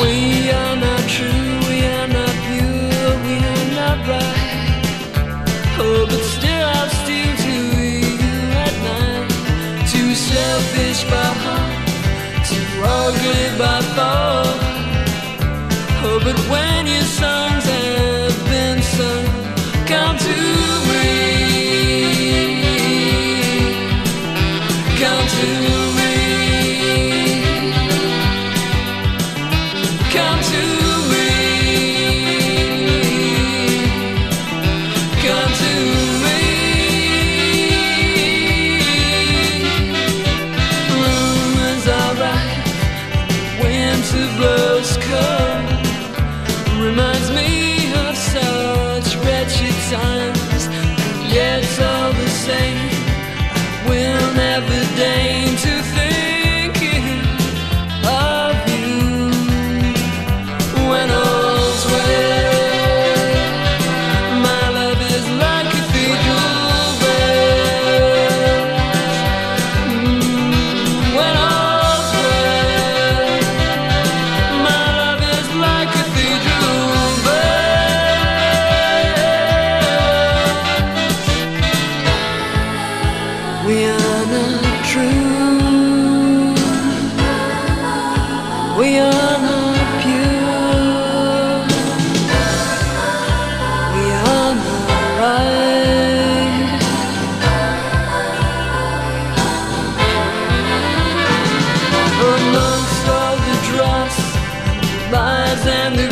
We are not true, we are not pure, we are not right. Oh, but still I'm to you at night. Too selfish by heart, too ugly by. Oh, but when your songs have been sung, come to me. heroes come reminds me of such wretched times, and yet all the same, I will never deign to. are not true. We are not pure. We are not right. Amongst all the lies and the